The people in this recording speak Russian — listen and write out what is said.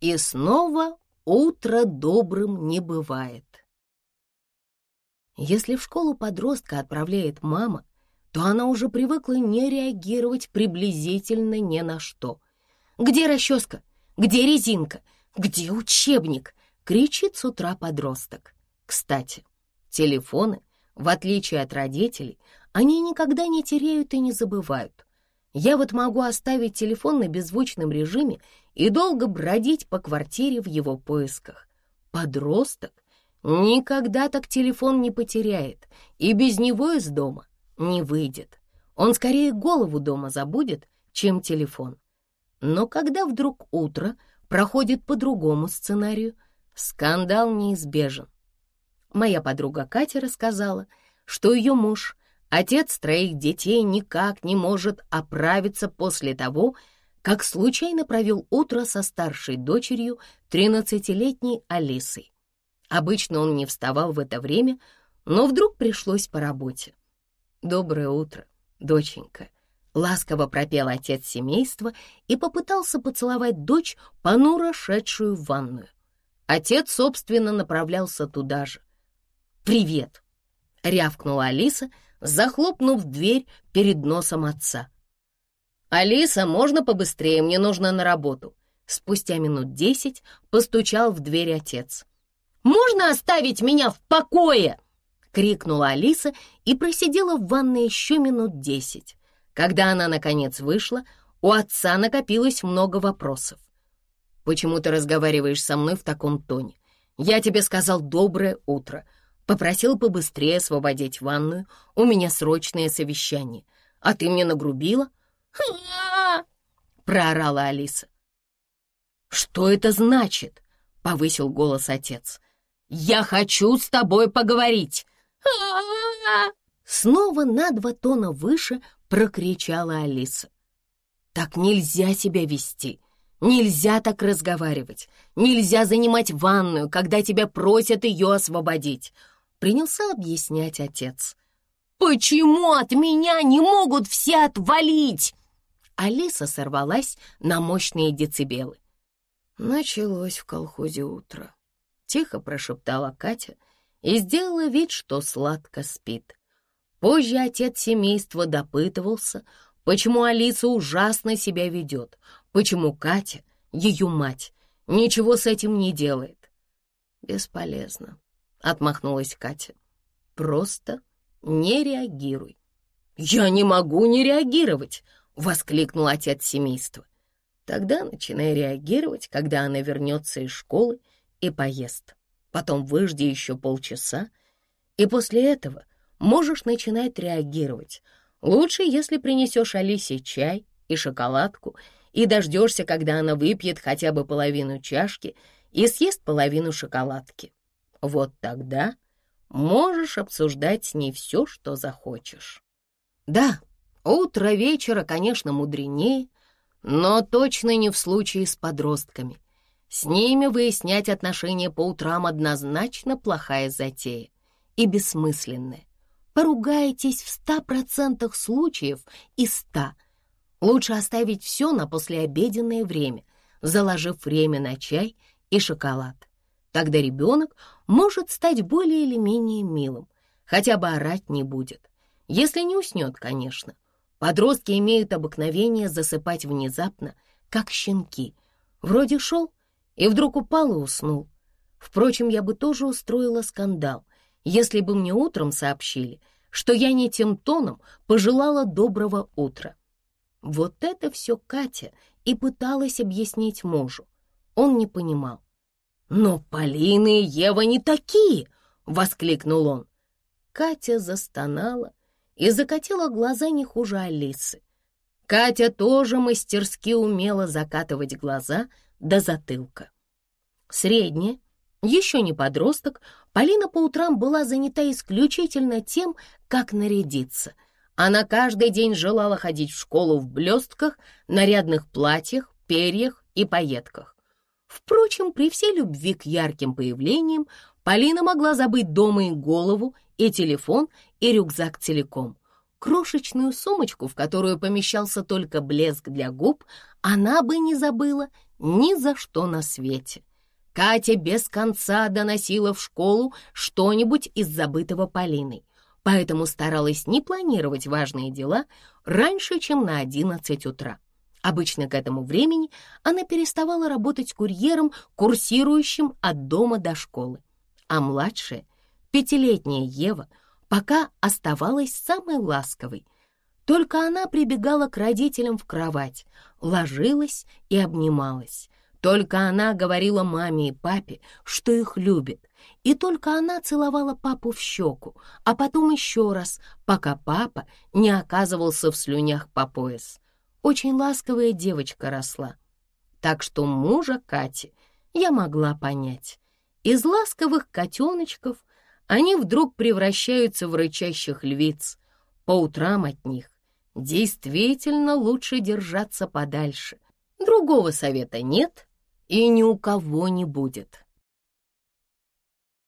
И снова утро добрым не бывает. Если в школу подростка отправляет мама, то она уже привыкла не реагировать приблизительно ни на что. «Где расческа? Где резинка? Где учебник?» — кричит с утра подросток. Кстати, телефоны, в отличие от родителей, они никогда не теряют и не забывают. Я вот могу оставить телефон на беззвучном режиме и долго бродить по квартире в его поисках. Подросток никогда так телефон не потеряет и без него из дома не выйдет. Он скорее голову дома забудет, чем телефон. Но когда вдруг утро проходит по другому сценарию, скандал неизбежен. Моя подруга Катя рассказала, что ее муж Отец троих детей никак не может оправиться после того, как случайно провел утро со старшей дочерью, 13-летней Алисой. Обычно он не вставал в это время, но вдруг пришлось по работе. «Доброе утро, доченька», — ласково пропел отец семейства и попытался поцеловать дочь, понуро шедшую в ванную. Отец, собственно, направлялся туда же. «Привет!» — рявкнула Алиса, захлопнув дверь перед носом отца. «Алиса, можно побыстрее? Мне нужно на работу». Спустя минут десять постучал в дверь отец. «Можно оставить меня в покое?» — крикнула Алиса и просидела в ванной еще минут десять. Когда она, наконец, вышла, у отца накопилось много вопросов. «Почему ты разговариваешь со мной в таком тоне? Я тебе сказал «доброе утро», Попросил побыстрее освободить ванную. У меня срочное совещание. А ты мне нагрубила? проорала Алиса. «Что это значит?» — повысил голос отец. «Я хочу с тобой поговорить!» Снова на два тона выше прокричала Алиса. «Так нельзя себя вести. Нельзя так разговаривать. Нельзя занимать ванную, когда тебя просят ее освободить принялся объяснять отец. «Почему от меня не могут все отвалить?» Алиса сорвалась на мощные децибелы. Началось в колхозе утро. Тихо прошептала Катя и сделала вид, что сладко спит. Позже отец семейства допытывался, почему Алиса ужасно себя ведет, почему Катя, ее мать, ничего с этим не делает. Бесполезно. — отмахнулась Катя. «Просто не реагируй». «Я не могу не реагировать!» — воскликнул отец семейства. «Тогда начинай реагировать, когда она вернется из школы и поест. Потом выжди еще полчаса, и после этого можешь начинать реагировать. Лучше, если принесешь Алисе чай и шоколадку и дождешься, когда она выпьет хотя бы половину чашки и съест половину шоколадки. Вот тогда можешь обсуждать с ней все, что захочешь. Да, утро вечера, конечно, мудренее, но точно не в случае с подростками. С ними выяснять отношения по утрам однозначно плохая затея и бессмысленная. Поругаетесь в ста процентах случаев из ста. Лучше оставить все на послеобеденное время, заложив время на чай и шоколад. Тогда ребенок может стать более или менее милым, хотя бы орать не будет. Если не уснет, конечно. Подростки имеют обыкновение засыпать внезапно, как щенки. Вроде шел и вдруг упал и уснул. Впрочем, я бы тоже устроила скандал, если бы мне утром сообщили, что я не тем тоном пожелала доброго утра. Вот это все Катя и пыталась объяснить мужу. Он не понимал. «Но Полина и Ева не такие!» — воскликнул он. Катя застонала и закатила глаза не хуже Алисы. Катя тоже мастерски умела закатывать глаза до затылка. Средняя, еще не подросток, Полина по утрам была занята исключительно тем, как нарядиться. Она каждый день желала ходить в школу в блестках, нарядных платьях, перьях и пайетках. Впрочем, при всей любви к ярким появлениям Полина могла забыть дома и голову, и телефон, и рюкзак целиком. Крошечную сумочку, в которую помещался только блеск для губ, она бы не забыла ни за что на свете. Катя без конца доносила в школу что-нибудь из забытого Полиной, поэтому старалась не планировать важные дела раньше, чем на 11 утра. Обычно к этому времени она переставала работать курьером, курсирующим от дома до школы. А младшая, пятилетняя Ева, пока оставалась самой ласковой. Только она прибегала к родителям в кровать, ложилась и обнималась. Только она говорила маме и папе, что их любит, и только она целовала папу в щеку, а потом еще раз, пока папа не оказывался в слюнях по пояс. Очень ласковая девочка росла. Так что мужа Кати я могла понять. Из ласковых котеночков они вдруг превращаются в рычащих львиц. По утрам от них действительно лучше держаться подальше. Другого совета нет — и ни у кого не будет.